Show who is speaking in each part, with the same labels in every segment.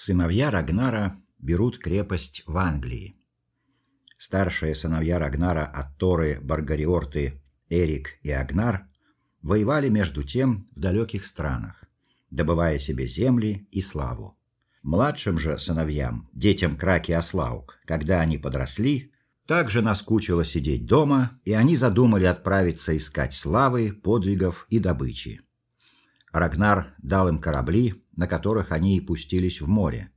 Speaker 1: Сыновья Рагнара берут крепость в Англии. Старшие сыновья Рагнара от Торы, Баргариорты, Эрик и Агнар воевали между тем в далеких странах, добывая себе земли и славу. Младшим же сыновьям, детям Краки Аслаук, когда они подросли, также наскучило сидеть дома, и они задумали отправиться искать славы, подвигов и добычи. Рагнар дал им корабли, на которых они и пустились в море.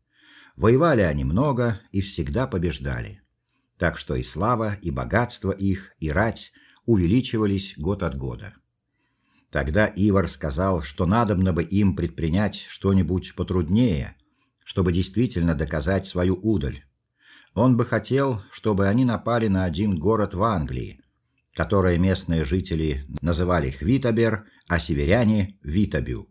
Speaker 1: Воевали они много и всегда побеждали. Так что и слава, и богатство их, и рать увеличивались год от года. Тогда Ивар сказал, что надобно бы им предпринять что-нибудь потруднее, чтобы действительно доказать свою удаль. Он бы хотел, чтобы они напали на один город в Англии, который местные жители называли Хвитабер, а северяне Витабю.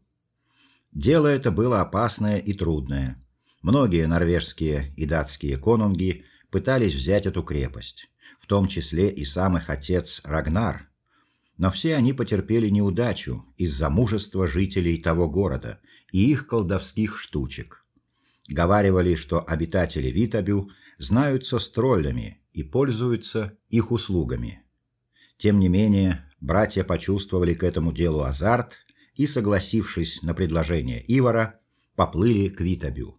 Speaker 1: Дело это было опасное и трудное. Многие норвежские и датские конунги пытались взять эту крепость, в том числе и сам их отец Рагнар. Но все они потерпели неудачу из-за мужества жителей того города и их колдовских штучек. Говаривали, что обитатели Витабю знаются с троллями и пользуются их услугами. Тем не менее, братья почувствовали к этому делу азарт и, согласившись на предложение Ивара, поплыли к Витабю.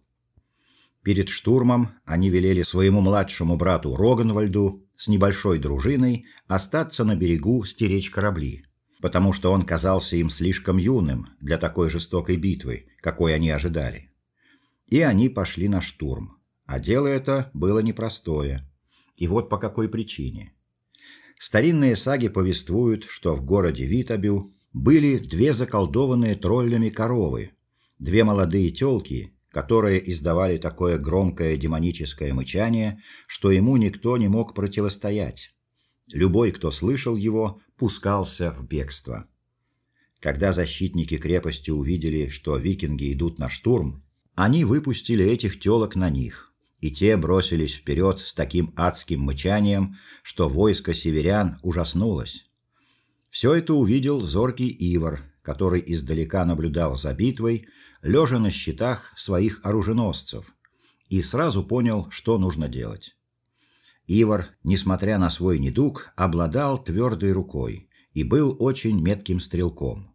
Speaker 1: Перед штурмом они велели своему младшему брату Роганвальду с небольшой дружиной остаться на берегу стеречь корабли, потому что он казался им слишком юным для такой жестокой битвы, какой они ожидали. И они пошли на штурм. А дело это было непростое. И вот по какой причине. Старинные саги повествуют, что в городе Витабю были две заколдованные троллями коровы, две молодые тёлки, которые издавали такое громкое демоническое мычание, что ему никто не мог противостоять. Любой, кто слышал его, пускался в бегство. Когда защитники крепости увидели, что викинги идут на штурм, они выпустили этих тёлок на них, и те бросились вперед с таким адским мычанием, что войско северян ужаснулось. Все это увидел зоркий Ивар, который издалека наблюдал за битвой, лежа на щитах своих оруженосцев, и сразу понял, что нужно делать. Ивар, несмотря на свой недуг, обладал твердой рукой и был очень метким стрелком.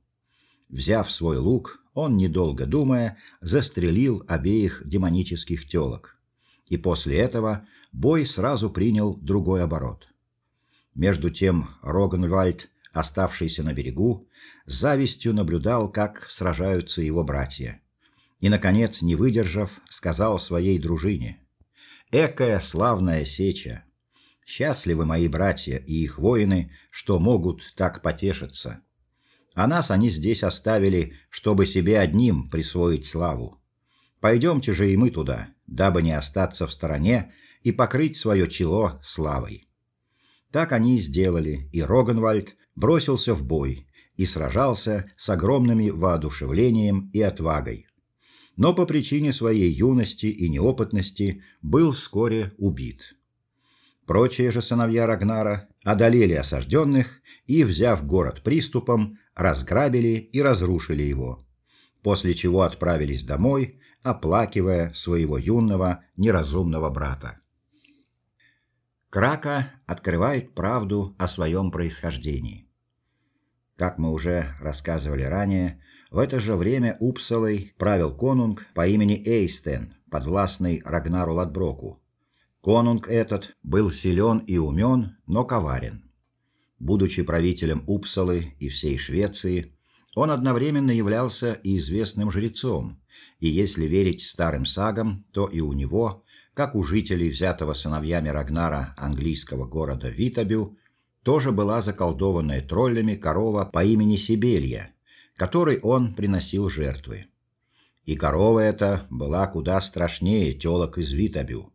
Speaker 1: Взяв свой лук, он недолго думая застрелил обеих демонических тёлок. И после этого бой сразу принял другой оборот. Между тем Рогенвальд оставшийся на берегу, с завистью наблюдал, как сражаются его братья. И наконец, не выдержав, сказал своей дружине: "Экая славная сеча! Счастливы мои братья и их воины, что могут так потешиться. А нас они здесь оставили, чтобы себе одним присвоить славу. Пойдемте же и мы туда, дабы не остаться в стороне и покрыть свое чело славой". Так они и сделали, и Рогенвальд бросился в бой и сражался с огромными воодушевлением и отвагой. Но по причине своей юности и неопытности был вскоре убит. Прочие же сыновья Рагнара одолели осажденных и, взяв город приступом, разграбили и разрушили его. После чего отправились домой, оплакивая своего юного неразумного брата. Крака открывает правду о своем происхождении. Как мы уже рассказывали ранее, в это же время Упсалой правил конунг по имени Эйстен, подвластный Рагнару Ладброку. Конунг этот был силен и умен, но коварен. Будучи правителем Упсалы и всей Швеции, он одновременно являлся и известным жрецом, и если верить старым сагам, то и у него, как у жителей взятого сыновьями Рагнара английского города Витабю, тоже была заколдованная троллями корова по имени Сибелья, которой он приносил жертвы. И корова эта была куда страшнее тёлок из Витабю.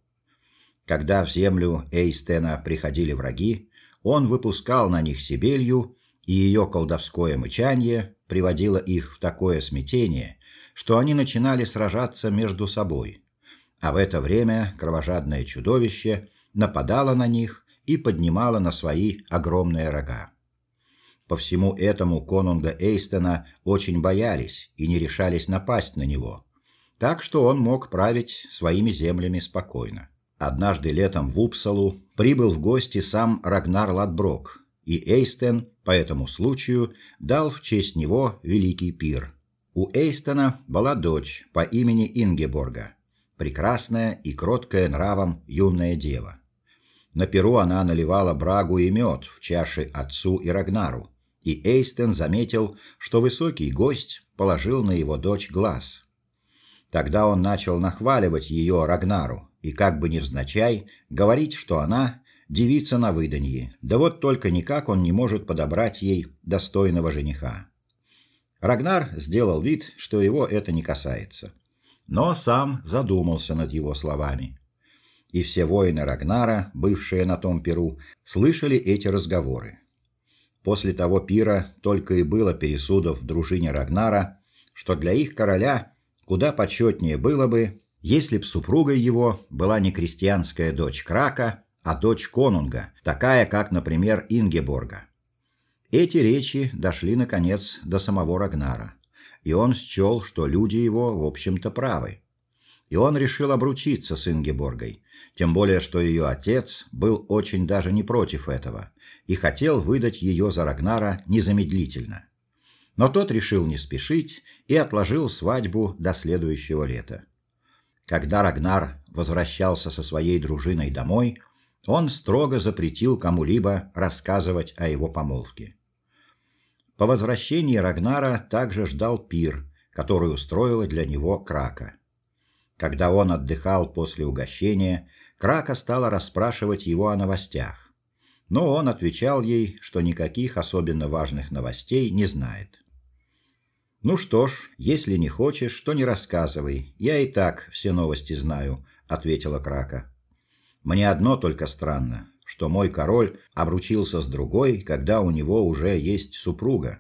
Speaker 1: Когда в землю Эйстена приходили враги, он выпускал на них Сибелью, и ее колдовское мычание приводило их в такое смятение, что они начинали сражаться между собой. А в это время кровожадное чудовище нападало на них и поднимала на свои огромные рога. По всему этому конунга Эйстена очень боялись и не решались напасть на него, так что он мог править своими землями спокойно. Однажды летом в Упсалу прибыл в гости сам Рагнар Ладброк, и Эйстен по этому случаю дал в честь него великий пир. У Эйстена была дочь по имени Ингеборга, прекрасная и кроткая нравом юная дева. На перу она наливала брагу и мед в чаши отцу и Рагнару, и Эйстен заметил, что высокий гость положил на его дочь глаз. Тогда он начал нахваливать ее Рагнару, и как бы невзначай говорить, что она девица на выданье. Да вот только никак он не может подобрать ей достойного жениха. Рагнар сделал вид, что его это не касается, но сам задумался над его словами. И все воины Рагнара, бывшие на том пиру, слышали эти разговоры. После того пира только и было пересудов в дружине Рагнара, что для их короля куда почетнее было бы, если б супругой его была не крестьянская дочь Крака, а дочь конунга, такая, как, например, Ингеборга. Эти речи дошли наконец до самого Рагнара, и он счел, что люди его, в общем-то, правы. И он решил обручиться с Ингеборгой, тем более что ее отец был очень даже не против этого и хотел выдать ее за Рагнара незамедлительно. Но тот решил не спешить и отложил свадьбу до следующего лета. Когда Рагнар возвращался со своей дружиной домой, он строго запретил кому-либо рассказывать о его помолвке. По возвращении Рагнара также ждал пир, который устроила для него Крака. Когда он отдыхал после угощения, Крака стала расспрашивать его о новостях. Но он отвечал ей, что никаких особенно важных новостей не знает. Ну что ж, если не хочешь, то не рассказывай. Я и так все новости знаю, ответила Крака. Мне одно только странно, что мой король обручился с другой, когда у него уже есть супруга.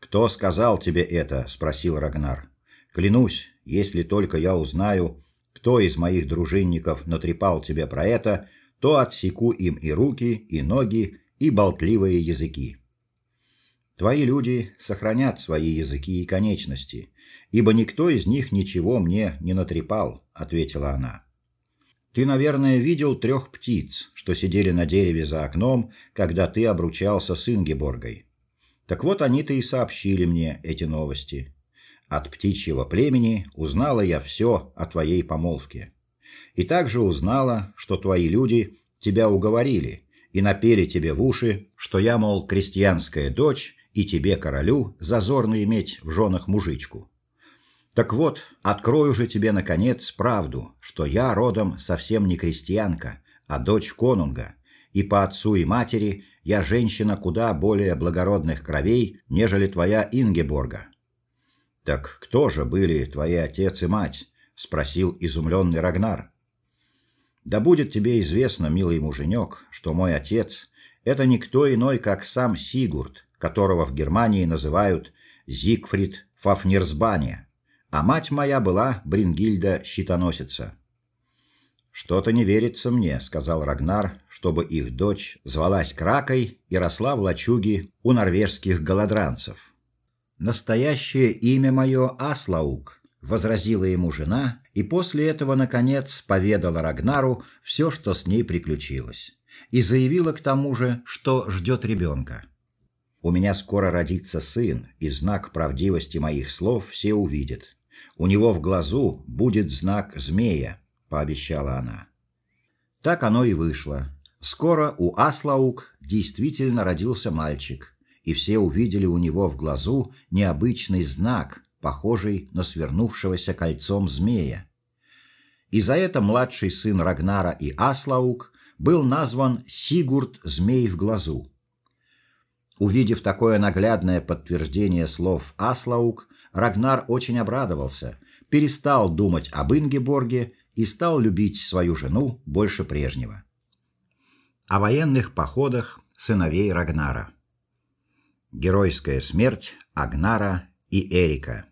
Speaker 1: Кто сказал тебе это? спросил Рагнар. Клянусь, если только я узнаю, кто из моих дружинников натрепал тебе про это, то отсеку им и руки, и ноги, и болтливые языки. Твои люди сохранят свои языки и конечности, ибо никто из них ничего мне не натрепал, ответила она. Ты, наверное, видел трех птиц, что сидели на дереве за окном, когда ты обручался с Ингеборгой. Так вот они-то и сообщили мне эти новости. От птичьего племени узнала я все о твоей помолвке. И также узнала, что твои люди тебя уговорили и напели тебе в уши, что я, мол, крестьянская дочь и тебе, королю, зазорно иметь в женах мужичку. Так вот, открою же тебе наконец правду, что я родом совсем не крестьянка, а дочь конунга, и по отцу и матери я женщина куда более благородных кровей, нежели твоя Ингеборга. Так кто же были твои отец и мать? спросил изумленный Рагнар. Да будет тебе известно, милый муженек, что мой отец это никто иной, как сам Сигурд, которого в Германии называют Зигфрид Фафнирсбане, а мать моя была Брингильда Щитоносица. Что-то не верится мне, сказал Рагнар, чтобы их дочь звалась Кракой и росла в лачуге у норвежских голодранцев. Настоящее имя мое Аслаук, возразила ему жена, и после этого наконец поведала Рагнару все, что с ней приключилось, и заявила к тому же, что ждет ребенка. У меня скоро родится сын, и знак правдивости моих слов все увидят. У него в глазу будет знак змея, пообещала она. Так оно и вышло. Скоро у Аслаук действительно родился мальчик, и все увидели у него в глазу необычный знак, похожий на свернувшегося кольцом змея. И за это младший сын Рагнара и Аслаук был назван Сигурд Змей в глазу. Увидев такое наглядное подтверждение слов Аслаук, Рагнар очень обрадовался, перестал думать об Ингеборге и стал любить свою жену больше прежнего. О военных походах сыновей Рагнара. Геройская смерть Агнара и Эрика.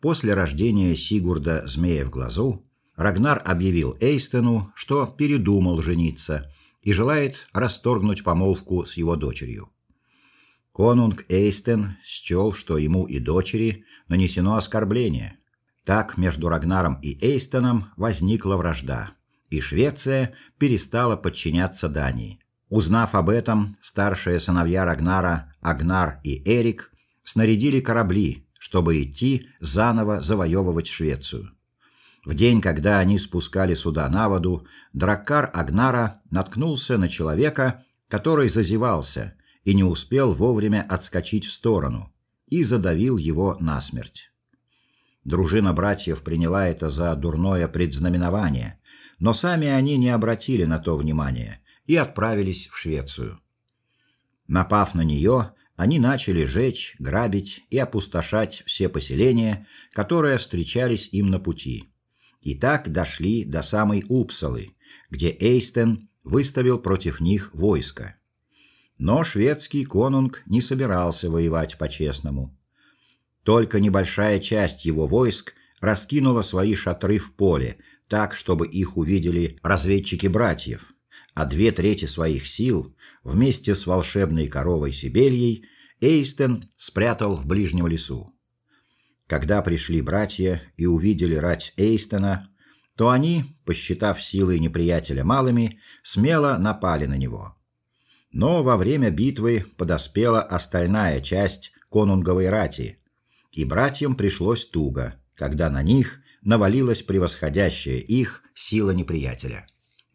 Speaker 1: После рождения Сигурда Змея в глазу Рагнар объявил Эйстену, что передумал жениться и желает расторгнуть помолвку с его дочерью. Конунг Эйстен счел, что ему и дочери нанесено оскорбление. Так между Рагнаром и Эйстоном возникла вражда, и Швеция перестала подчиняться Дании. Узнав об этом, старшие сыновья Рагнара, Агнар и Эрик, снарядили корабли, чтобы идти заново завоевывать Швецию. В день, когда они спускали суда на воду, драккар Агнара наткнулся на человека, который зазевался и не успел вовремя отскочить в сторону, и задавил его насмерть. Дружина братьев приняла это за дурное предзнаменование, но сами они не обратили на то внимания и отправились в Швецию. Напав на нее, они начали жечь, грабить и опустошать все поселения, которые встречались им на пути. И так дошли до самой Упсалы, где Эйстен выставил против них войско. Но шведский конунг не собирался воевать по-честному. Только небольшая часть его войск раскинула свои шатры в поле, так чтобы их увидели разведчики братьев, а две трети своих сил вместе с волшебной коровой Сибельей Эйстен спрятал в ближнем лесу. Когда пришли братья и увидели рать Эйстена, то они, посчитав силы неприятеля малыми, смело напали на него. Но во время битвы подоспела остальная часть конунговой рати, и братьям пришлось туго, когда на них навалилась превосходящая их сила неприятеля.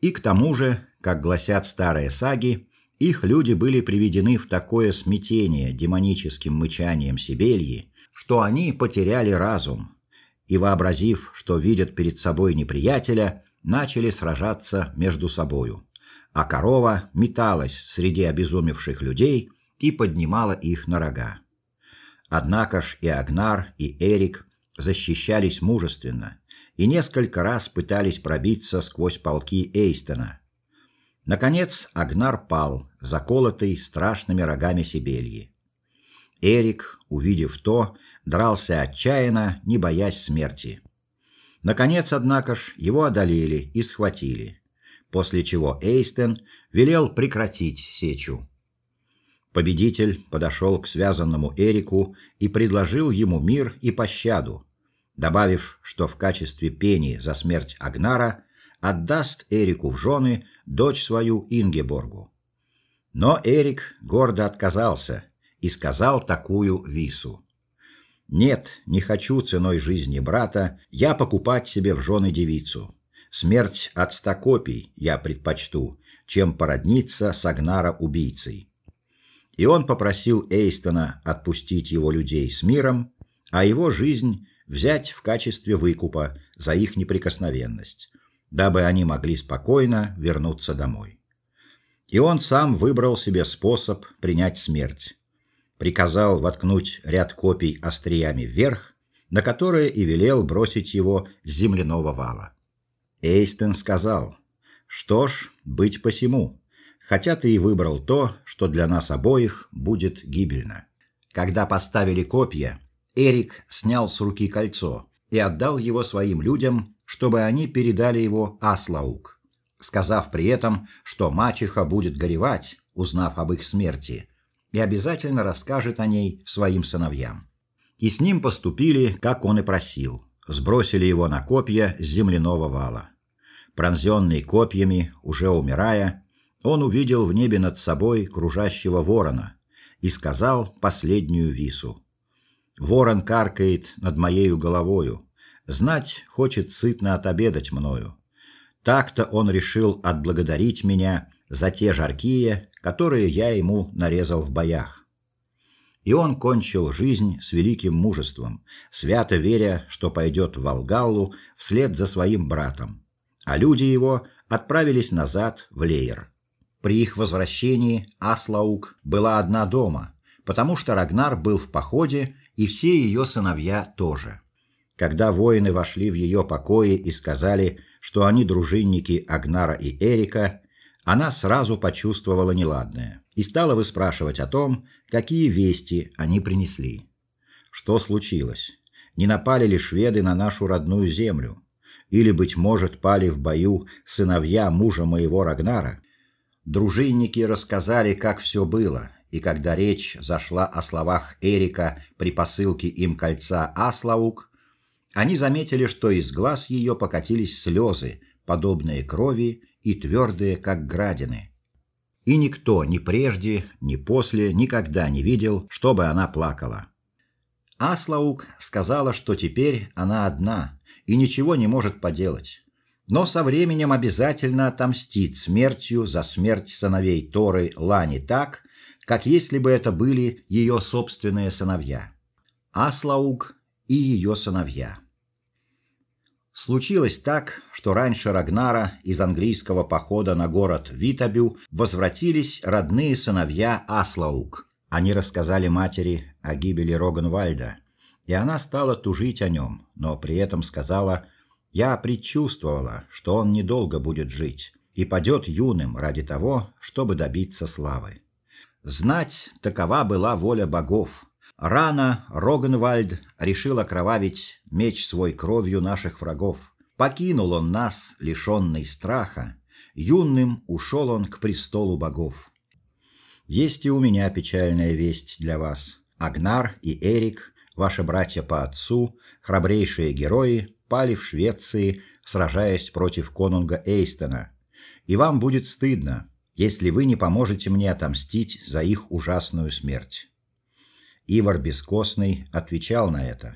Speaker 1: И к тому же, как гласят старые саги, их люди были приведены в такое смятение демоническим мычанием Сибельи, что они потеряли разум и, вообразив, что видят перед собой неприятеля, начали сражаться между собою. А корова металась среди обезумевших людей и поднимала их на рога. Однако ж и Агнар, и Эрик защищались мужественно и несколько раз пытались пробиться сквозь полки Эйстона. Наконец Агнар пал, заколотый страшными рогами Сибельи. Эрик, увидев то, дрался отчаянно, не боясь смерти. Наконец, однако ж, его одолели и схватили, после чего Эйстен велел прекратить сечу. Победитель подошел к связанному Эрику и предложил ему мир и пощаду, добавив, что в качестве пени за смерть Агнара отдаст Эрику в жены дочь свою Ингеборгу. Но Эрик гордо отказался и сказал такую вису: нет, не хочу ценой жизни брата я покупать себе в жены девицу. Смерть от ста копий я предпочту, чем породниться с Агнара убийцей. И он попросил Эйстона отпустить его людей с миром, а его жизнь взять в качестве выкупа за их неприкосновенность, дабы они могли спокойно вернуться домой. И он сам выбрал себе способ принять смерть приказал воткнуть ряд копий остриями вверх, на которые и велел бросить его с земляного вала. Эйстен сказал: "Что ж, быть посему, хотя ты и выбрал то, что для нас обоих будет гибельно". Когда поставили копья, Эрик снял с руки кольцо и отдал его своим людям, чтобы они передали его Аслаук, сказав при этом, что мачеха будет горевать, узнав об их смерти, и обязательно расскажет о ней своим сыновьям. И с ним поступили, как он и просил. Сбросили его на копья с земляного вала. Пронзенный копьями, уже умирая, он увидел в небе над собой кружащего ворона и сказал последнюю вису. Ворон каркает над моею головою, знать хочет сытно отобедать мною. Так-то он решил отблагодарить меня за те жаркие, которые я ему нарезал в боях. И он кончил жизнь с великим мужеством, свято веря, что пойдет в Волгаллу вслед за своим братом. А люди его отправились назад в Лейер. При их возвращении Аслаук была одна дома, потому что Рагнар был в походе, и все ее сыновья тоже. Когда воины вошли в ее покои и сказали, что они дружинники Агнара и Эрика, она сразу почувствовала неладное и стала выспрашивать о том, какие вести они принесли. Что случилось? Не напали ли шведы на нашу родную землю? Или быть может, пали в бою сыновья мужа моего Рагнара? Дружинники рассказали, как все было, и когда речь зашла о словах Эрика при посылке им кольца Аслаук, они заметили, что из глаз ее покатились слезы, подобные крови и твердые, как градины. И никто ни прежде, ни после никогда не видел, чтобы она плакала. Аслаук сказала, что теперь она одна и ничего не может поделать. Но со временем обязательно отомстит смертью за смерть сыновей Торы Лани так, как если бы это были ее собственные сыновья. Аслаук и ее сыновья. Случилось так, что раньше Рагнара из английского похода на город Витабю возвратились родные сыновья Аслаук. Они рассказали матери о гибели Роганвальда, и она стала тужить о нем, но при этом сказала: "Я предчувствовала, что он недолго будет жить и падет юным ради того, чтобы добиться славы". Знать, такова была воля богов. Рано Рогенвальд решил окровавить меч свой кровью наших врагов. Покинул он нас, лишенный страха, юным ушел он к престолу богов. Есть и у меня печальная весть для вас. Агнар и Эрик, ваши братья по отцу, храбрейшие герои, пали в Швеции, сражаясь против конунга Эйстена. И вам будет стыдно, если вы не поможете мне отомстить за их ужасную смерть. Ивар Бескостный отвечал на это.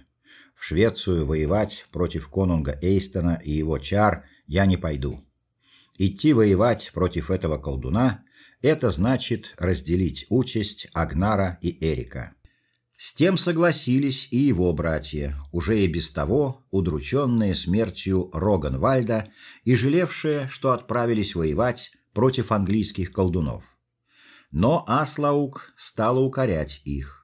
Speaker 1: В Швецию воевать против конунга Эйстона и его чар я не пойду. Идти воевать против этого колдуна это значит разделить участь Агнара и Эрика. С тем согласились и его братья, уже и без того удрученные смертью Роганвальда и жалевшие, что отправились воевать против английских колдунов. Но Аслаук стала укорять их.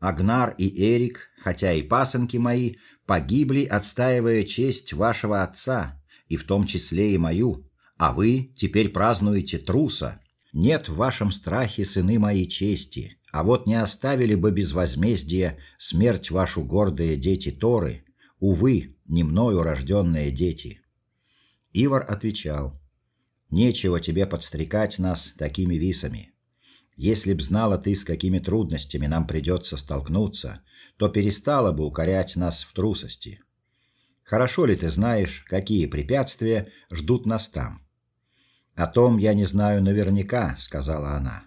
Speaker 1: Агнар и Эрик, хотя и пасынки мои, погибли, отстаивая честь вашего отца, и в том числе и мою, а вы теперь празднуете труса. Нет в вашем страхе, сыны мои, чести, а вот не оставили бы без возмездия смерть вашу гордые дети Торы, увы, не мною рожденные дети. Ивар отвечал: Нечего тебе подстрекать нас такими висами. Если б знала ты, с какими трудностями нам придется столкнуться, то перестала бы укорять нас в трусости. Хорошо ли ты знаешь, какие препятствия ждут нас там? О том я не знаю наверняка, сказала она.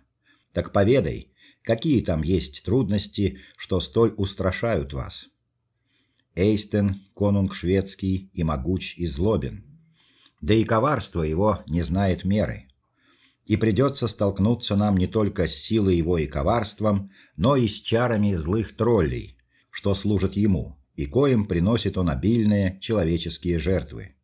Speaker 1: Так поведай, какие там есть трудности, что столь устрашают вас? Эйстен, конунг шведский и могуч и злобен. Да и коварство его не знает меры и придется столкнуться нам не только с силой его и коварством, но и с чарами злых троллей, что служат ему, и коим приносит он обильные человеческие жертвы.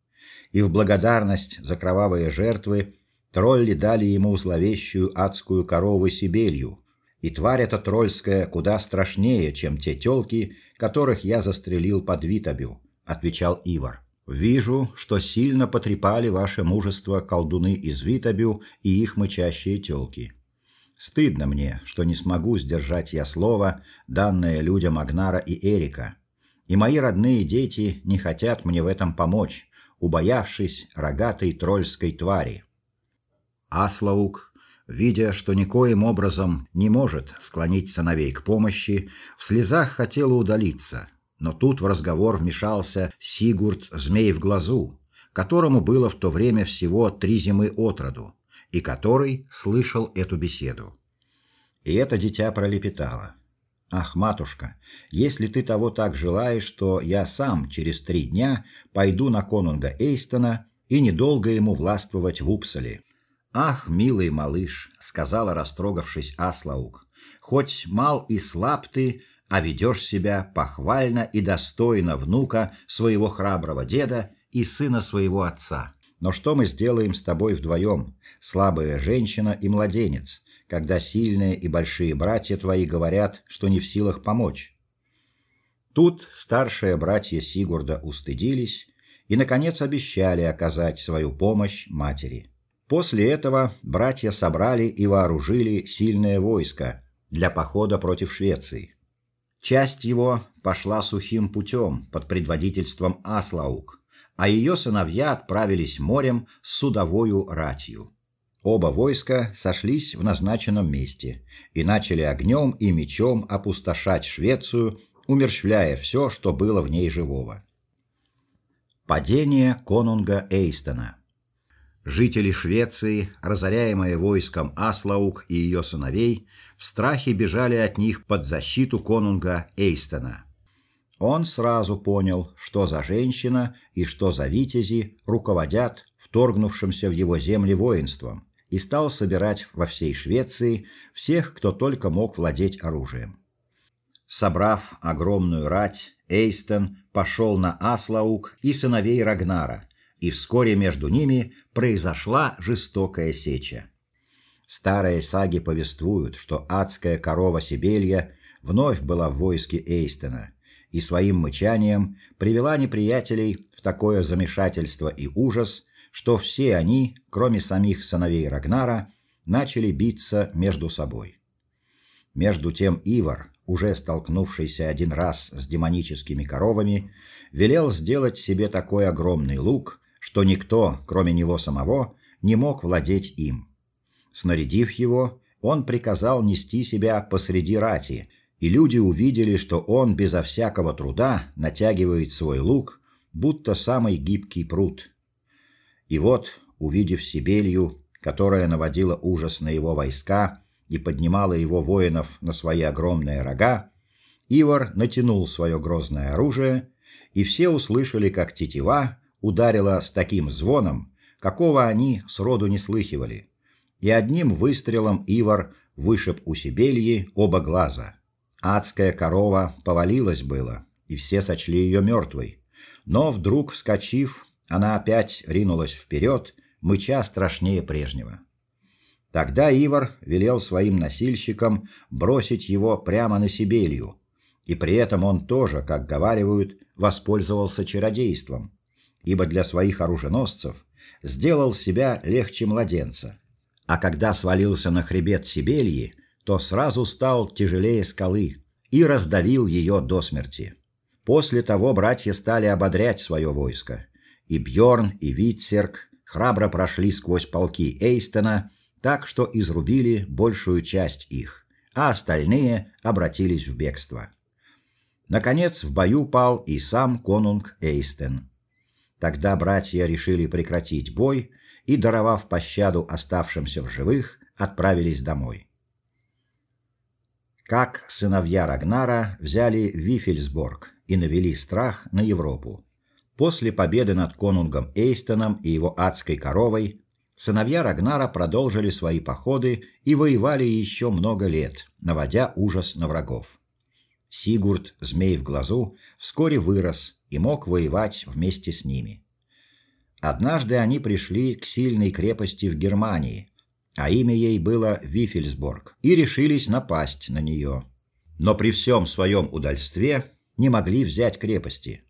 Speaker 1: И в благодарность за кровавые жертвы тролли дали ему зловещую адскую корову Сибелью, и тварь эта трольская куда страшнее, чем те тёлки, которых я застрелил под Витабю, отвечал Ивар. Вижу, что сильно потрепали ваше мужество колдуны из Витабю и их мычащие тёлки. Стыдно мне, что не смогу сдержать я слово, данное людям Агнара и Эрика. И мои родные дети не хотят мне в этом помочь, убоявшись рогатой трольской твари. Аслаук, видя, что никоим образом не может склонить сыновей к помощи, в слезах хотела удалиться, но тут в разговор вмешался Сигурд Змей в глазу, которому было в то время всего три зимы от роду, и который слышал эту беседу. И это дитя пролепетало: Ах, матушка, если ты того так желаешь, то я сам через три дня пойду на конунга Эйстона и недолго ему властвовать в Упсале. Ах, милый малыш, сказала растрогавшись Аслаук. Хоть мал и слаб ты, а ведешь себя похвально и достойно внука своего храброго деда и сына своего отца. Но что мы сделаем с тобой вдвоем, слабая женщина и младенец, когда сильные и большие братья твои говорят, что не в силах помочь? Тут старшие братья Сигурда устыдились и наконец обещали оказать свою помощь матери. После этого братья собрали и вооружили сильное войско для похода против Швеции. Часть его пошла сухим путем под предводительством Аслаук, а ее сыновья отправились морем с судовою ратью. Оба войска сошлись в назначенном месте и начали огнем и мечом опустошать Швецию, умерщвляя все, что было в ней живого. Падение конунга Эйстона. Жители Швеции, разоряемые войском Аслаук и ее сыновей, в страхе бежали от них под защиту конунга Эйстона. Он сразу понял, что за женщина и что за витязи руководят вторгнувшимся в его земли воинством, и стал собирать во всей Швеции всех, кто только мог владеть оружием. Собрав огромную рать, Эйстон пошел на Аслаук и сыновей Рагнара, и вскоре между ними произошла жестокая сеча. Старые саги повествуют, что адская корова Сибелья вновь была в войске Эйстона и своим мычанием привела неприятелей в такое замешательство и ужас, что все они, кроме самих сыновей Рагнара, начали биться между собой. Между тем Ивар, уже столкнувшийся один раз с демоническими коровами, велел сделать себе такой огромный лук, что никто, кроме него самого, не мог владеть им. Снарядив его, он приказал нести себя посреди рати, и люди увидели, что он безо всякого труда натягивает свой лук, будто самый гибкий пруд. И вот, увидев Сибелью, которая наводила ужас на его войска, и поднимала его воинов на свои огромные рога, Ивар натянул свое грозное оружие, и все услышали, как тетива ударила с таким звоном, какого они сроду не слыхивали. И одним выстрелом Ивар вышиб у Сибельи оба глаза. Адская корова повалилась было, и все сочли ее мертвой. Но вдруг, вскочив, она опять ринулась вперед, мыча страшнее прежнего. Тогда Ивар велел своим носильщикам бросить его прямо на Сибелью, и при этом он тоже, как говаривают, воспользовался чародейством, ибо для своих оруженосцев сделал себя легче младенца. А когда свалился на хребет Сибельи, то сразу стал тяжелее скалы и раздавил ее до смерти. После того братья стали ободрять свое войско, и Бьорн и Витсерк храбро прошли сквозь полки Эйстона так что изрубили большую часть их, а остальные обратились в бегство. Наконец в бою пал и сам конунг Эйстен. Тогда братья решили прекратить бой и, даровав пощаду оставшимся в живых, отправились домой. Как сыновья Рагнара взяли Вифельсборг и навели страх на Европу. После победы над конунгом Эйстеном и его адской коровой Сыновья Рагнара продолжили свои походы и воевали еще много лет, наводя ужас на врагов. Сигурд, змей в глазу, вскоре вырос и мог воевать вместе с ними. Однажды они пришли к сильной крепости в Германии, а имя ей было Вифельсборг, и решились напасть на нее. Но при всем своем удальстве не могли взять крепости.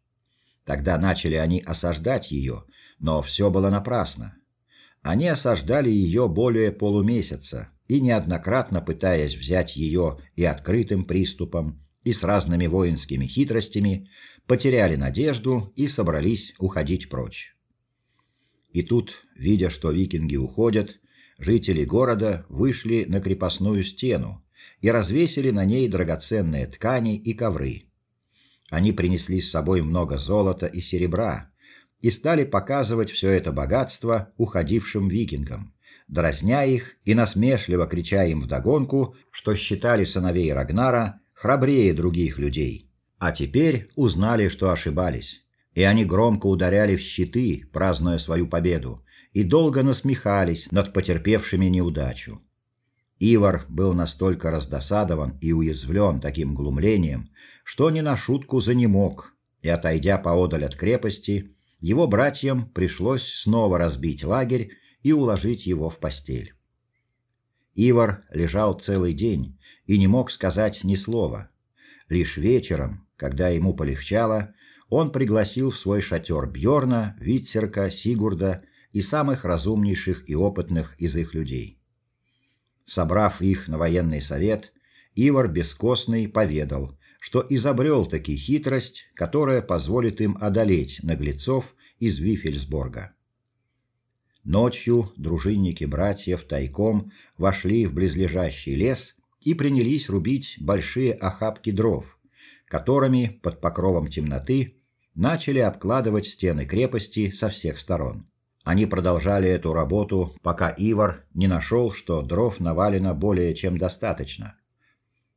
Speaker 1: Тогда начали они осаждать ее, но все было напрасно. Они осаждали ее более полумесяца и неоднократно пытаясь взять ее и открытым приступом, и с разными воинскими хитростями, потеряли надежду и собрались уходить прочь. И тут, видя, что викинги уходят, жители города вышли на крепостную стену и развесили на ней драгоценные ткани и ковры. Они принесли с собой много золота и серебра, и стали показывать все это богатство уходившим викингам, дразня их и насмешливо крича им вдогонку, что считали сыновей Рагнара храбрее других людей. А теперь узнали, что ошибались. И они громко ударяли в щиты, празднуя свою победу, и долго насмехались над потерпевшими неудачу. Ивар был настолько раздосадован и уязвлен таким глумлением, что ни на шутку занемог, и отойдя поодаль от крепости, его братьям пришлось снова разбить лагерь и уложить его в постель. Ивар лежал целый день и не мог сказать ни слова. Лишь вечером, когда ему полегчало, он пригласил в свой шатер Бьорна, Витсерка, Сигурда и самых разумнейших и опытных из их людей. Собрав их на военный совет, Ивар Бескостный поведал, что изобрел таки хитрость, которая позволит им одолеть наглецов из Вифельсборга. Ночью дружинники братьев тайком вошли в близлежащий лес и принялись рубить большие охапки дров, которыми под покровом темноты начали обкладывать стены крепости со всех сторон. Они продолжали эту работу, пока Ивар не нашел, что дров навалено более чем достаточно.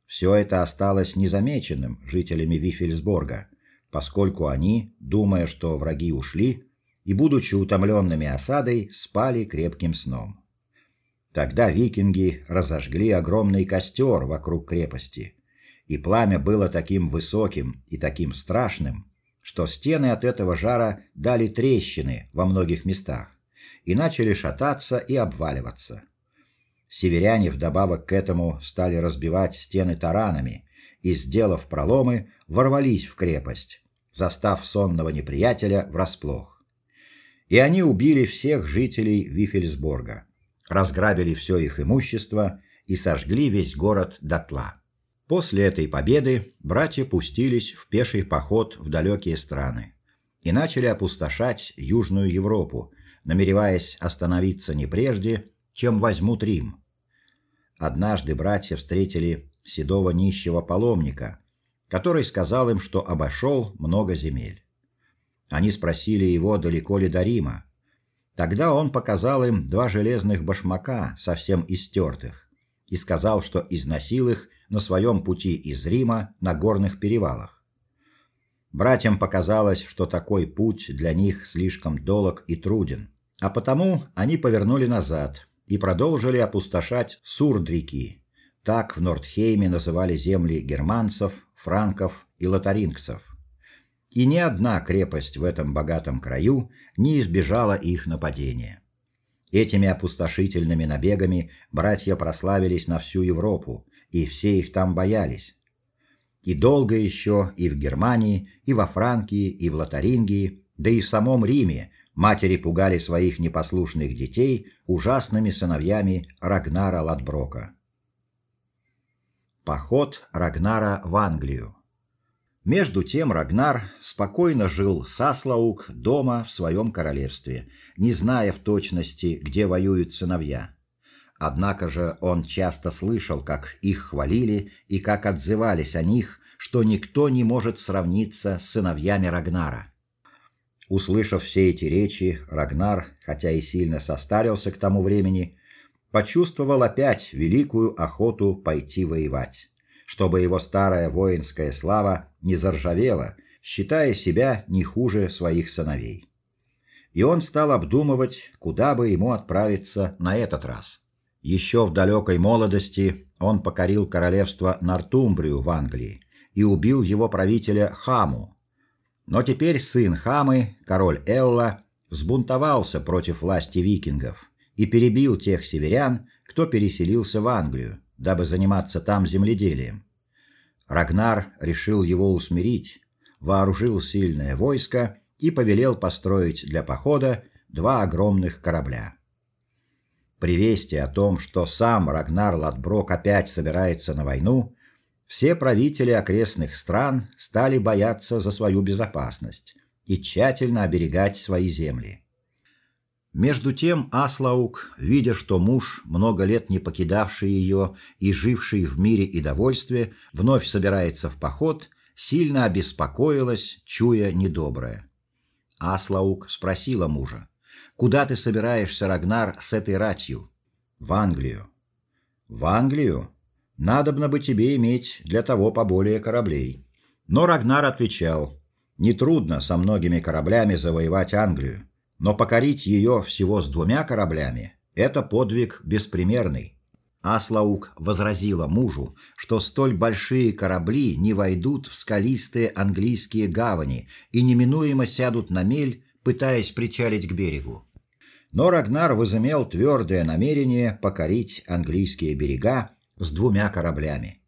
Speaker 1: Все это осталось незамеченным жителями Вифельсборга, поскольку они, думая, что враги ушли, и будучи утомленными осадой, спали крепким сном. Тогда викинги разожгли огромный костер вокруг крепости, и пламя было таким высоким и таким страшным, что стены от этого жара дали трещины во многих местах и начали шататься и обваливаться. Северяне вдобавок к этому стали разбивать стены таранами и, сделав проломы, ворвались в крепость, застав сонного неприятеля врасплох. И они убили всех жителей Вифельсборга разграбили все их имущество и сожгли весь город дотла. После этой победы братья пустились в пеший поход в далекие страны и начали опустошать Южную Европу, намереваясь остановиться не прежде, чем возьмут Рим. Однажды братья встретили седого нищего паломника, который сказал им, что обошел много земель. Они спросили его, далеко ли до Рима, Тогда он показал им два железных башмака, совсем истертых, и сказал, что износил их на своем пути из Рима на горных перевалах. Братьям показалось, что такой путь для них слишком долг и труден, а потому они повернули назад и продолжили опустошать Сурдрики. Так в Нордхейме называли земли германцев, франков и лотарингцев и ни одна крепость в этом богатом краю не избежала их нападения. Этими опустошительными набегами братья прославились на всю Европу, и все их там боялись. И долго еще и в Германии, и во Франкии, и в Лотарингии, да и в самом Риме матери пугали своих непослушных детей ужасными сыновьями Рагнара Ладброка. Поход Рагнара в Англию. Между тем Рагнар спокойно жил с Аслаук дома в своем королевстве, не зная в точности, где воюют сыновья. Однако же он часто слышал, как их хвалили и как отзывались о них, что никто не может сравниться с сыновьями Рагнара. Услышав все эти речи, Рагнар, хотя и сильно состарился к тому времени, почувствовал опять великую охоту пойти воевать чтобы его старая воинская слава не заржавела, считая себя не хуже своих сыновей. И он стал обдумывать, куда бы ему отправиться на этот раз. Еще в далекой молодости он покорил королевство Нортумбрию в Англии и убил его правителя Хаму. Но теперь сын Хамы, король Элла, взбунтовался против власти викингов и перебил тех северян, кто переселился в Англию, дабы заниматься там земледелием. Рагнар решил его усмирить, вооружил сильное войско и повелел построить для похода два огромных корабля. При вести о том, что сам Рагнар Ладброк опять собирается на войну, все правители окрестных стран стали бояться за свою безопасность и тщательно оберегать свои земли. Между тем Аслаук, видя, что муж, много лет не покидавший ее и живший в мире и довольстве, вновь собирается в поход, сильно обеспокоилась, чуя недоброе. Аслаук спросила мужа: "Куда ты собираешься, Рагнар, с этой ратью?" "В Англию". "В Англию? Надобно бы тебе иметь для того поболее кораблей". Но Рагнар отвечал: "Нетрудно со многими кораблями завоевать Англию но покорить ее всего с двумя кораблями это подвиг беспримерный. Аслаук возразила мужу, что столь большие корабли не войдут в скалистые английские гавани и неминуемо сядут на мель, пытаясь причалить к берегу. Но Рагнар возымел твердое намерение покорить английские берега с двумя кораблями,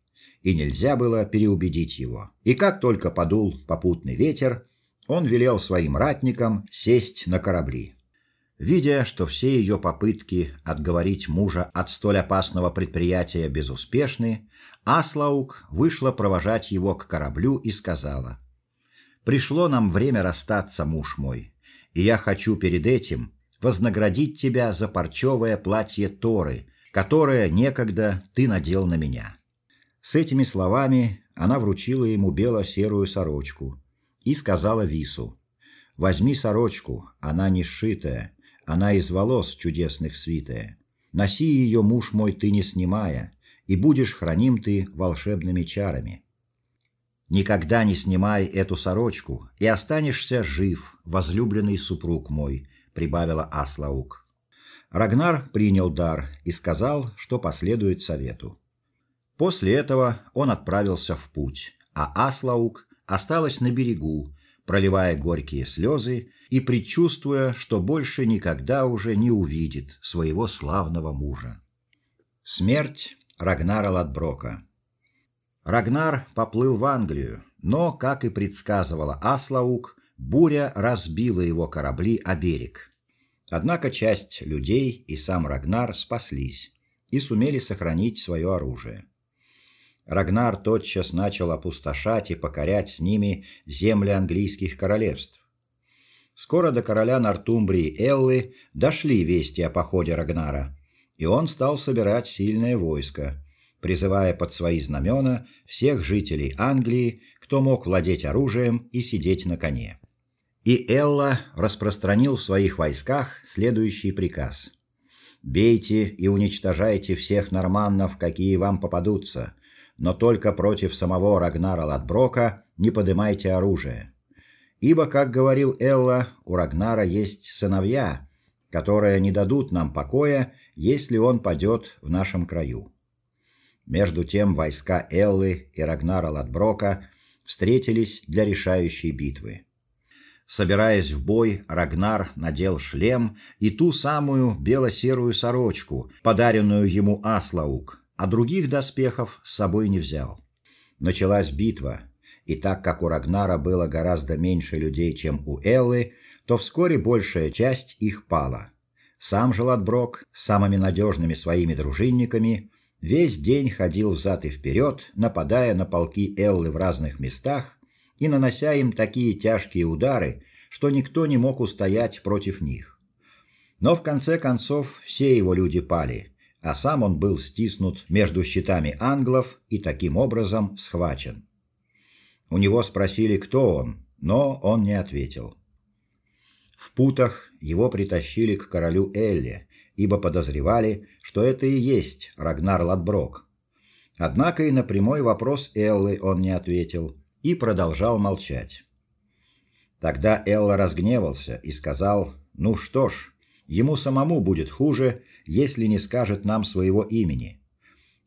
Speaker 1: и нельзя было переубедить его. И как только подул попутный ветер, он велел своим ратникам сесть на корабли. Видя, что все ее попытки отговорить мужа от столь опасного предприятия безуспешны, Аслаук вышла провожать его к кораблю и сказала: "Пришло нам время расстаться, муж мой, и я хочу перед этим вознаградить тебя за парчевое платье Торы, которое некогда ты надел на меня". С этими словами она вручила ему бело-серую сорочку, и сказала Вису: "Возьми сорочку, она не сшитая, она из волос чудесных свитая. Носи ее, муж мой, ты не снимая, и будешь храним ты волшебными чарами. Никогда не снимай эту сорочку, и останешься жив, возлюбленный супруг мой", прибавила Аслаук. Рагнар принял дар и сказал, что последует совету. После этого он отправился в путь, а Аслаук осталась на берегу, проливая горькие слезы и предчувствуя, что больше никогда уже не увидит своего славного мужа. Смерть Рагнара Ладброка. Рагнар поплыл в Англию, но, как и предсказывала Аслаук, буря разбила его корабли о берег. Однако часть людей и сам Рагнар спаслись и сумели сохранить свое оружие. Рагнар тотчас начал опустошать и покорять с ними земли английских королевств. Скоро до короля Нортумбрии Эллы дошли вести о походе Рагнара, и он стал собирать сильное войско, призывая под свои знамена всех жителей Англии, кто мог владеть оружием и сидеть на коне. И Элла распространил в своих войсках следующий приказ: Бейте и уничтожайте всех норманнов, какие вам попадутся, но только против самого Рагнара Ладброка не поднимайте оружие. Ибо, как говорил Элла, у Рагнара есть сыновья, которые не дадут нам покоя, если он падет в нашем краю. Между тем войска Эллы и Рагнара Ладброка встретились для решающей битвы. Собираясь в бой, Рагнар надел шлем и ту самую бело-серую сорочку, подаренную ему Аслаук, а других доспехов с собой не взял. Началась битва, и так как у Рагнара было гораздо меньше людей, чем у Эллы, то вскоре большая часть их пала. Сам же Ладброк с самыми надежными своими дружинниками весь день ходил взад и вперед, нападая на полки Эллы в разных местах и нанося им такие тяжкие удары, что никто не мог устоять против них. Но в конце концов все его люди пали, а сам он был стиснут между щитами англов и таким образом схвачен. У него спросили, кто он, но он не ответил. В путах его притащили к королю Элле, ибо подозревали, что это и есть Рагнар Ладброк. Однако и на прямой вопрос Эллы он не ответил и продолжал молчать. Тогда Элла разгневался и сказал: "Ну что ж, ему самому будет хуже, если не скажет нам своего имени.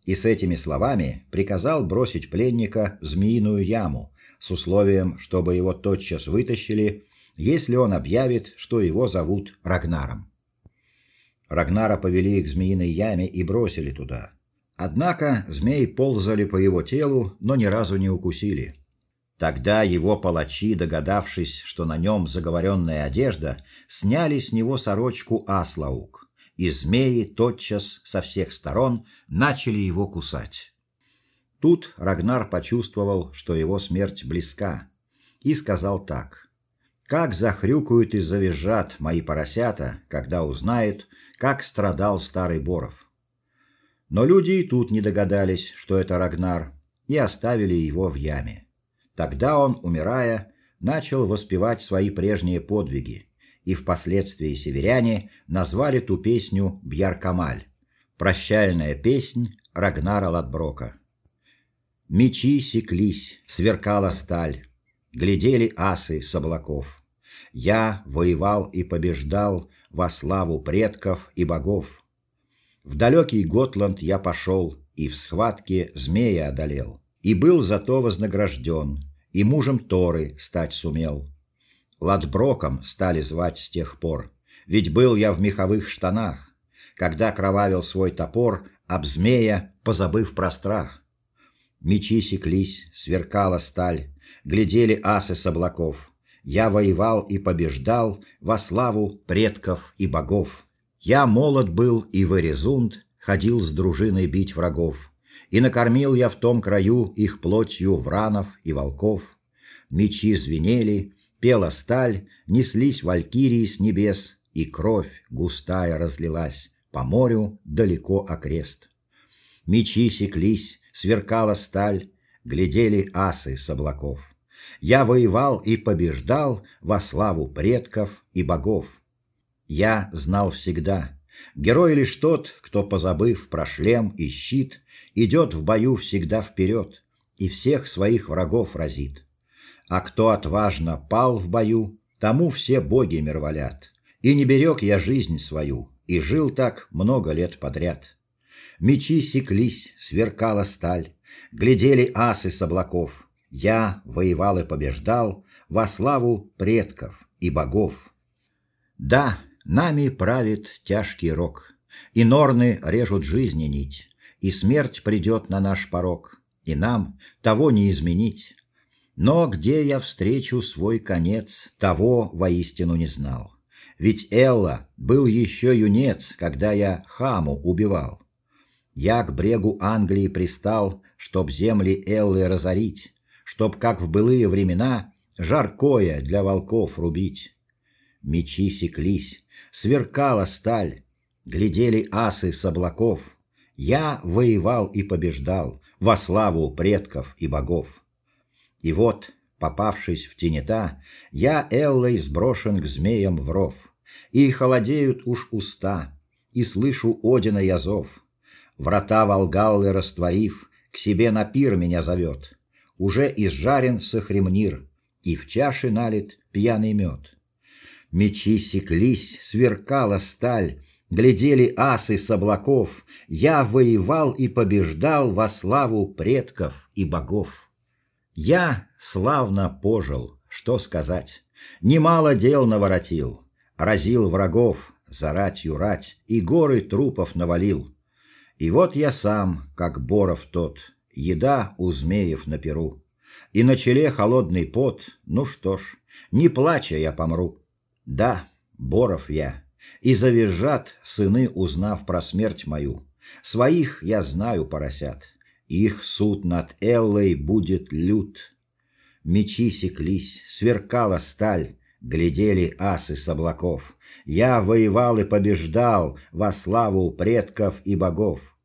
Speaker 1: И с этими словами приказал бросить пленника в змеиную яму с условием, чтобы его тотчас вытащили, если он объявит, что его зовут Рагнаром. Рагнара повели к змеиной яме и бросили туда. Однако змеи ползали по его телу, но ни разу не укусили. Тогда его палачи, догадавшись, что на нем заговоренная одежда, сняли с него сорочку Аслаук, и змеи тотчас со всех сторон начали его кусать. Тут Рагнар почувствовал, что его смерть близка, и сказал так: "Как захрюкают и завизжат мои поросята, когда узнают, как страдал старый Боров". Но люди и тут не догадались, что это Рагнар, и оставили его в яме. Тогда он, умирая, начал воспевать свои прежние подвиги, и впоследствии северяне назвали ту песню Бьяр-Камаль, прощальная песнь Рагнара Ладброка. Мечи секлись, сверкала сталь, глядели асы с облаков. Я воевал и побеждал во славу предков и богов. В далекий Готланд я пошел и в схватке змея одолел, и был зато вознагражден, и мужем Торы стать сумел. Ладброком стали звать с тех пор, ведь был я в меховых штанах, когда кровавил свой топор об змея, позабыв про страх. Мечи секлись, сверкала сталь, глядели асы с облаков. Я воевал и побеждал во славу предков и богов. Я молод был и в Эрезунд ходил с дружиной бить врагов. И накормил я в том краю их плотью вранов и волков. Мечи звенели, пела сталь, неслись валькирии с небес, и кровь густая разлилась по морю далеко окрест. Мечи секлись, сверкала сталь, глядели асы с облаков. Я воевал и побеждал во славу предков и богов. Я знал всегда, герой лишь тот, кто, позабыв про шлем и щит, идет в бою всегда вперед и всех своих врагов разит. А кто отважно пал в бою, тому все боги мирволят. И не берег я жизнь свою, и жил так много лет подряд. Мечи секлись, сверкала сталь, глядели асы с облаков. Я воевал и побеждал во славу предков и богов. Да, нами правит тяжкий рок, и норны режут жизни нить, и смерть придет на наш порог, и нам того не изменить. Но где я встречу свой конец, того воистину не знал. Ведь Элла был еще юнец, когда я Хаму убивал. Я к брегу Англии пристал, чтоб земли Эллы разорить, чтоб, как в былые времена, жаркое для волков рубить. Мечи секлись, сверкала сталь, глядели асы с облаков. Я воевал и побеждал во славу предков и богов. И вот Попавшись в тенета, я Эллой сброшен к змеям в ров, и холодеют уж уста, и слышу Одина я зов. Врата Волгаллы растворив, к себе на пир меня зовет. Уже изжарен сахремнир, и в чаше налит пьяный мед. Мечи секлись, сверкала сталь, глядели асы с облаков. Я воевал и побеждал во славу предков и богов. Я славно пожил, что сказать. Немало дел наворотил, разил врагов, заратью рать, и горы трупов навалил. И вот я сам, как Боров тот, еда у змеев на перу. И на челе холодный пот, ну что ж, не плача я помру. Да, Боров я, и завизжат сыны, узнав про смерть мою. Своих я знаю поросят, их суд над Эллой будет лют. Мечи секлись, сверкала сталь, глядели асы с облаков. Я воевал и побеждал во славу предков и богов.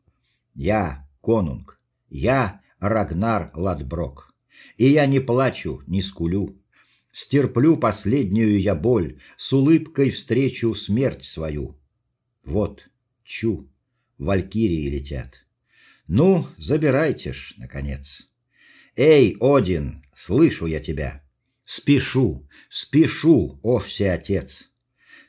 Speaker 1: Я конунг, я Рагнар Ладброк. И я не плачу, не скулю. Стерплю последнюю я боль, с улыбкой встречу смерть свою. Вот, чу, валькирии летят. Ну, забирайте ж, наконец. Эй, Один, слышу я тебя. Спешу, спешу, о всеотец.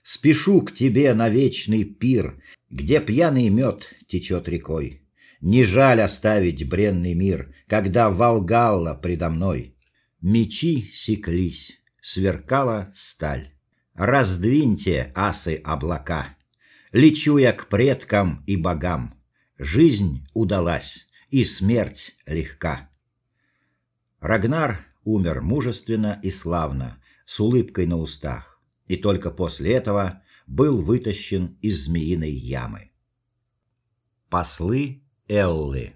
Speaker 1: Спешу к тебе на вечный пир, где пьяный мед течет рекой. Не жаль оставить бренный мир, когда Волгалла предо мной. Мечи секлись, сверкала сталь. Раздвиньте, асы облака. Лечу я к предкам и богам. Жизнь удалась, и смерть легка. Рагнар умер мужественно и славно, с улыбкой на устах, и только после этого был вытащен из змеиной ямы. Послы Эллы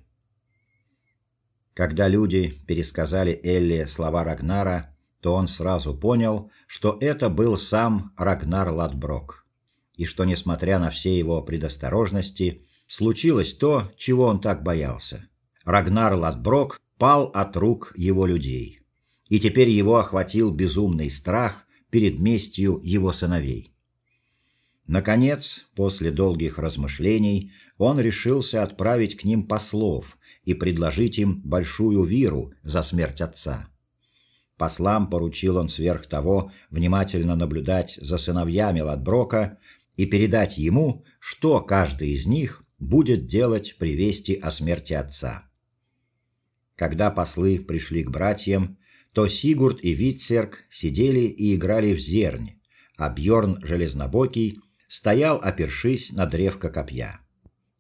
Speaker 1: Когда люди пересказали Элле слова Рагнара, то он сразу понял, что это был сам Рагнар Ладброк, и что несмотря на все его предосторожности, случилось то, чего он так боялся. Рагнар Ладброк пал от рук его людей, и теперь его охватил безумный страх перед местью его сыновей. Наконец, после долгих размышлений, он решился отправить к ним послов и предложить им большую виру за смерть отца. Послам поручил он сверх того внимательно наблюдать за сыновьями Ладброка и передать ему, что каждый из них будет делать при вести о смерти отца. Когда послы пришли к братьям, то Сигурд и Витсерк сидели и играли в зернь, а Бьорн Железнобокий стоял, опершись на древко копья.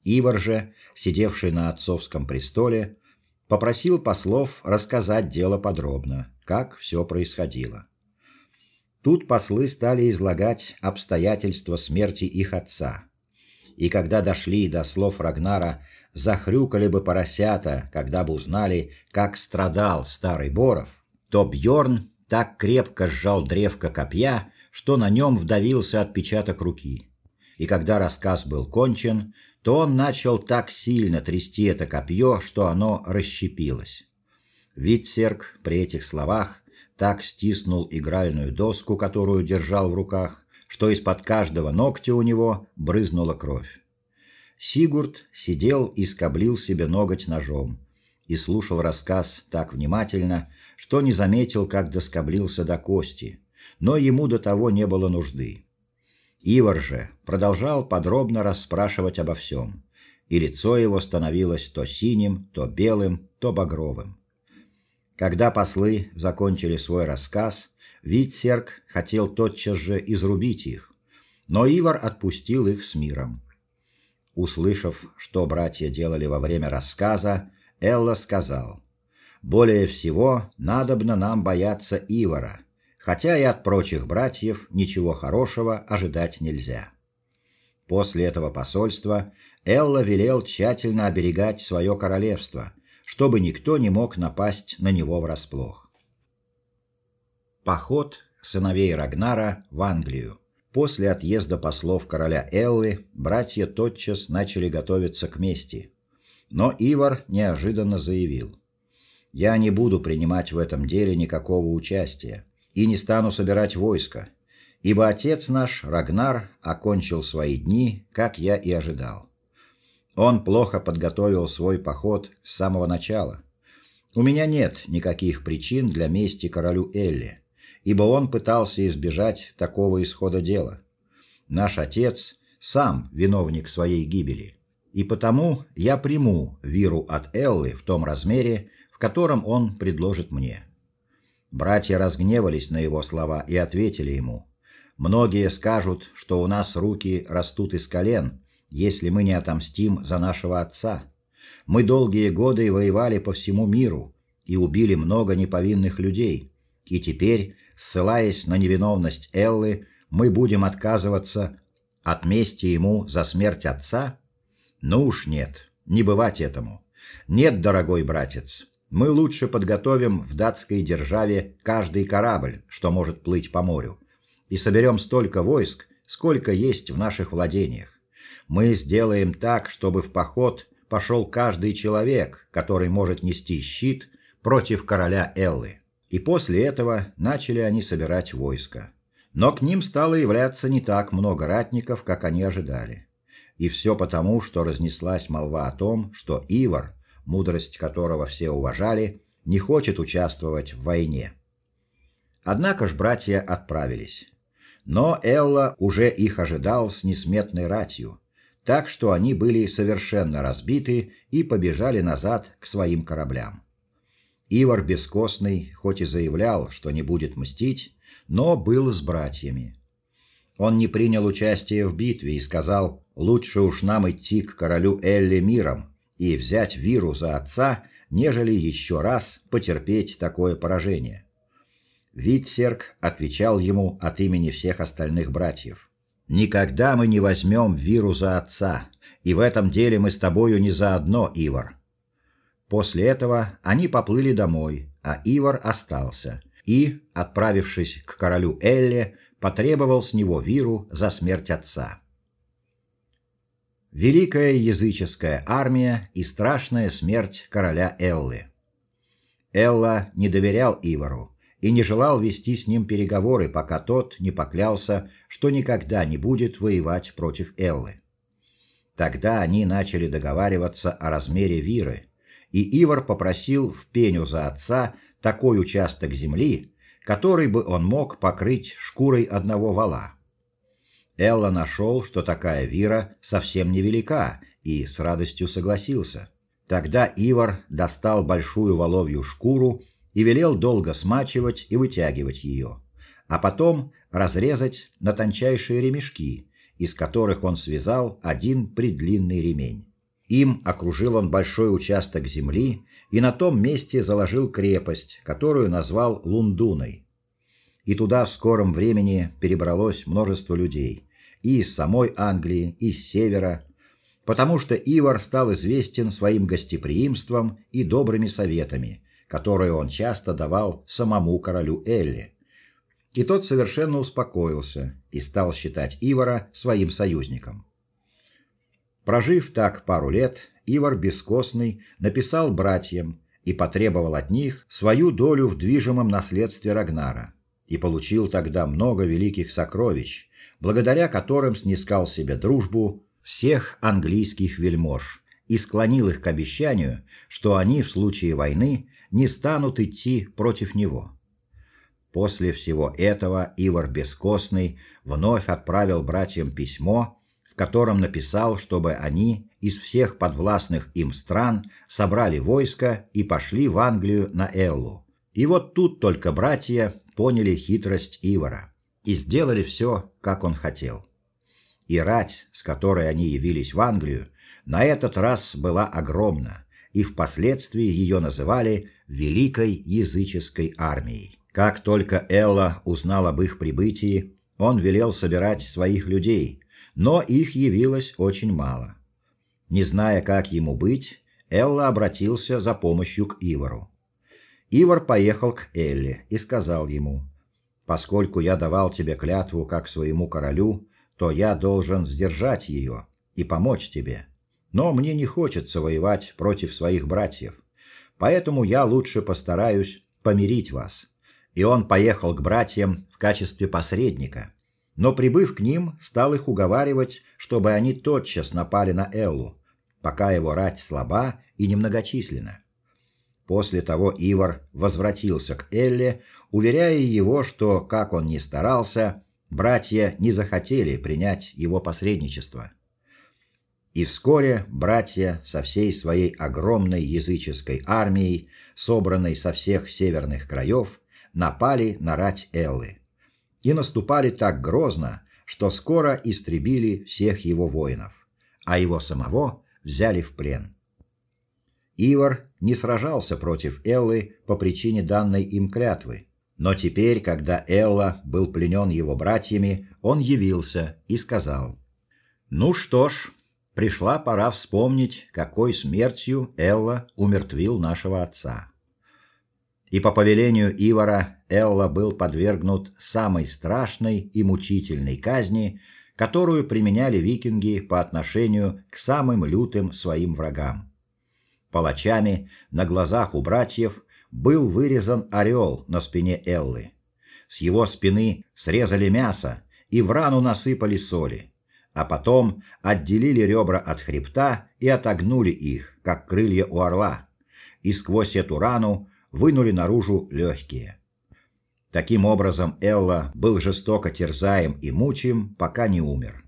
Speaker 1: Ивар же, сидевший на отцовском престоле, попросил послов рассказать дело подробно, как все происходило. Тут послы стали излагать обстоятельства смерти их отца, и когда дошли до слов Рагнара, захрюкали бы поросята, когда бы узнали, как страдал старый Боров, то Бьорн так крепко сжал древко копья, что на нем вдавился отпечаток руки. И когда рассказ был кончен, то он начал так сильно трясти это копье, что оно расщепилось. Витсерк при этих словах так стиснул игральную доску, которую держал в руках, что из-под каждого ногтя у него брызнула кровь. Сигурд сидел и скоблил себе ноготь ножом и слушал рассказ так внимательно, что не заметил, как доскоблился до кости, но ему до того не было нужды. Ивар же продолжал подробно расспрашивать обо всем, и лицо его становилось то синим, то белым, то багровым. Когда послы закончили свой рассказ, Витсерк хотел тотчас же изрубить их, но Ивар отпустил их с миром. Услышав, что братья делали во время рассказа, Элла сказал: "Более всего надобно нам бояться Ивара, хотя и от прочих братьев ничего хорошего ожидать нельзя". После этого посольства Элла велел тщательно оберегать свое королевство, чтобы никто не мог напасть на него врасплох. Поход сыновей Рагнара в Англию. После отъезда послов короля Эллы братья тотчас начали готовиться к мести. Но Ивар неожиданно заявил: "Я не буду принимать в этом деле никакого участия и не стану собирать войско, ибо отец наш Рагнар окончил свои дни, как я и ожидал. Он плохо подготовил свой поход с самого начала. У меня нет никаких причин для мести королю Элли, ибо он пытался избежать такого исхода дела. Наш отец сам виновник своей гибели, и потому я приму виру от Эллы в том размере, в котором он предложит мне. Братья разгневались на его слова и ответили ему: Многие скажут, что у нас руки растут из колен, если мы не отомстим за нашего отца. Мы долгие годы воевали по всему миру и убили много неповинных людей, и теперь, ссылаясь на невиновность Эллы, мы будем отказываться от мести ему за смерть отца? Ну уж нет, не бывать этому. Нет, дорогой братец. Мы лучше подготовим в датской державе каждый корабль, что может плыть по морю, и соберем столько войск, сколько есть в наших владениях. Мы сделаем так, чтобы в поход пошел каждый человек, который может нести щит против короля Эллы. И после этого начали они собирать войско. Но к ним стало являться не так много ратников, как они ожидали. И все потому, что разнеслась молва о том, что Ивар, мудрость которого все уважали, не хочет участвовать в войне. Однако ж братья отправились. Но Элла уже их ожидал с несметной ратью, так что они были совершенно разбиты и побежали назад к своим кораблям. Ивар Бескостный хоть и заявлял, что не будет мстить, но был с братьями. Он не принял участия в битве и сказал: "Лучше уж нам идти к королю Элли миром и взять Виру за отца, нежели еще раз потерпеть такое поражение". Витсерк отвечал ему от имени всех остальных братьев. Никогда мы не возьмем Виру за отца, и в этом деле мы с тобою не заодно, Ивар. После этого они поплыли домой, а Ивар остался и, отправившись к королю Элле, потребовал с него Виру за смерть отца. Великая языческая армия и страшная смерть короля Эллы. Элла не доверял Ивару, и не желал вести с ним переговоры, пока тот не поклялся, что никогда не будет воевать против Эллы. Тогда они начали договариваться о размере виры, и Ивар попросил в пеню за отца такой участок земли, который бы он мог покрыть шкурой одного вала. Элла нашел, что такая вира совсем невелика, и с радостью согласился. Тогда Ивар достал большую воловью шкуру и велел долго смачивать и вытягивать ее, а потом разрезать на тончайшие ремешки, из которых он связал один предлинный ремень. Им окружил он большой участок земли и на том месте заложил крепость, которую назвал Лундуной. И туда в скором времени перебралось множество людей, и из самой Англии, и с севера, потому что Ивар стал известен своим гостеприимством и добрыми советами, которую он часто давал самому королю Элли. И тот совершенно успокоился и стал считать Ивара своим союзником. Прожив так пару лет, Ивар Бескостный написал братьям и потребовал от них свою долю в движимом наследстве Рагнара, и получил тогда много великих сокровищ, благодаря которым снискал себе дружбу всех английских вельмож и склонил их к обещанию, что они в случае войны не станут идти против него. После всего этого Ивар Бескостный вновь отправил братьям письмо, в котором написал, чтобы они из всех подвластных им стран собрали войско и пошли в Англию на Эллу. И вот тут только братья поняли хитрость Ивара и сделали все, как он хотел. И рать, с которой они явились в Англию, на этот раз была огромна, и впоследствии ее называли Великой языческой армией. Как только Элла узнал об их прибытии, он велел собирать своих людей, но их явилось очень мало. Не зная, как ему быть, Элла обратился за помощью к Ивару. Ивар поехал к Элле и сказал ему: "Поскольку я давал тебе клятву как своему королю, то я должен сдержать ее и помочь тебе. Но мне не хочется воевать против своих братьев. Поэтому я лучше постараюсь помирить вас". И он поехал к братьям в качестве посредника. Но прибыв к ним, стал их уговаривать, чтобы они тотчас напали на Эллу, пока его рать слаба и немногочисленна. После того Ивар возвратился к Элле, уверяя его, что как он ни старался, братья не захотели принять его посредничество. И вскоре братья со всей своей огромной языческой армией, собранной со всех северных краев, напали на рать Эллы. И наступали так грозно, что скоро истребили всех его воинов, а его самого взяли в плен. Ивар не сражался против Эллы по причине данной им клятвы, но теперь, когда Элла был пленен его братьями, он явился и сказал: "Ну что ж, пришла пора вспомнить, какой смертью Элла умертвил нашего отца". И по повелению Ивара Элла был подвергнут самой страшной и мучительной казни, которую применяли викинги по отношению к самым лютым своим врагам. Палачами на глазах у братьев был вырезан орел на спине Эллы. С его спины срезали мясо и в рану насыпали соли, а потом отделили ребра от хребта и отогнули их, как крылья у орла, и сквозь эту рану вынули наружу легкие. Таким образом, Элла был жестоко терзаем и мучим, пока не умер.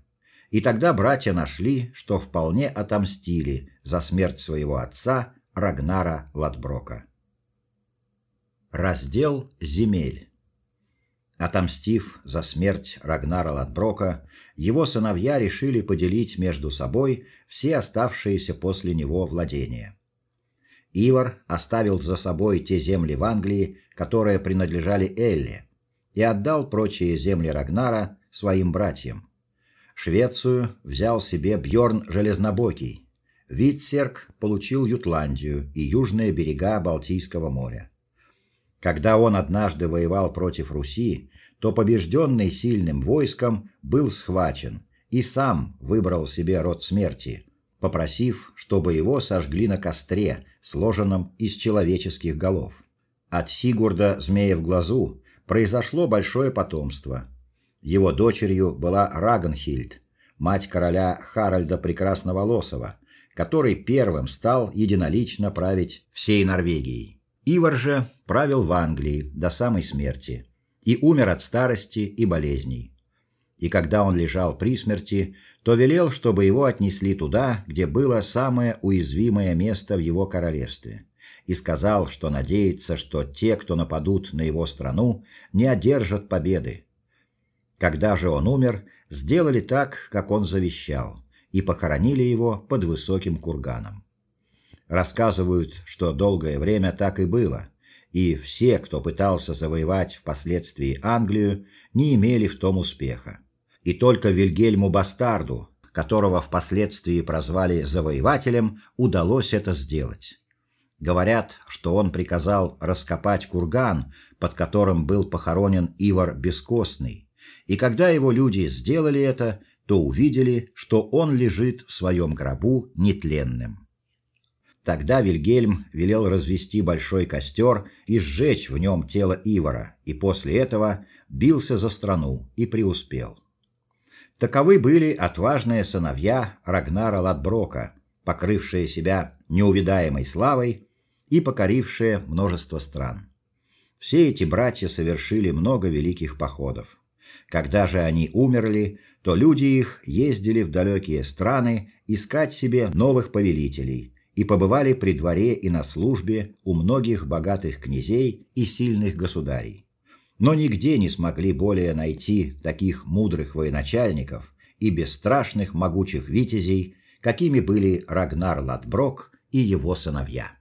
Speaker 1: И тогда братья нашли, что вполне отомстили за смерть своего отца Рагнара Ладброка. Раздел земель. Отомстив за смерть Рагнара Ладброка, его сыновья решили поделить между собой все оставшиеся после него владения. Ивар оставил за собой те земли в Англии, которые принадлежали Элле, и отдал прочие земли Рагнара своим братьям. Швецию взял себе Бьорн Железнобокий. Витсерк получил Ютландию и южные берега Балтийского моря. Когда он однажды воевал против Руси, то побежденный сильным войском был схвачен и сам выбрал себе род смерти, попросив, чтобы его сожгли на костре, сложенном из человеческих голов. От Сигурда змея в глазу произошло большое потомство. Его дочерью была Рагнхильд, мать короля Харальда Прекрасноволосого, который первым стал единолично править всей Норвегией. Ивар же правил в Англии до самой смерти и умер от старости и болезней. И когда он лежал при смерти, то велел, чтобы его отнесли туда, где было самое уязвимое место в его королевстве и сказал, что надеется, что те, кто нападут на его страну, не одержат победы. Когда же он умер, сделали так, как он завещал, и похоронили его под высоким курганом. Рассказывают, что долгое время так и было, и все, кто пытался завоевать впоследствии Англию, не имели в том успеха. И только Вильгельму Бастарду, которого впоследствии прозвали завоевателем, удалось это сделать. Говорят, что он приказал раскопать курган, под которым был похоронен Ивар Бескостный. И когда его люди сделали это, то увидели, что он лежит в своем гробу нетленным. Тогда Вильгельм велел развести большой костер и сжечь в нем тело Ивара, и после этого бился за страну и преуспел. Таковы были отважные сыновья Рагнара Ладброка, покрывшие себя неувидаемой славой и покорившие множество стран. Все эти братья совершили много великих походов. Когда же они умерли, то люди их ездили в далекие страны искать себе новых повелителей и побывали при дворе и на службе у многих богатых князей и сильных государей. Но нигде не смогли более найти таких мудрых военачальников и бесстрашных могучих витязей, какими были Рагнар Ладброк и его сыновья.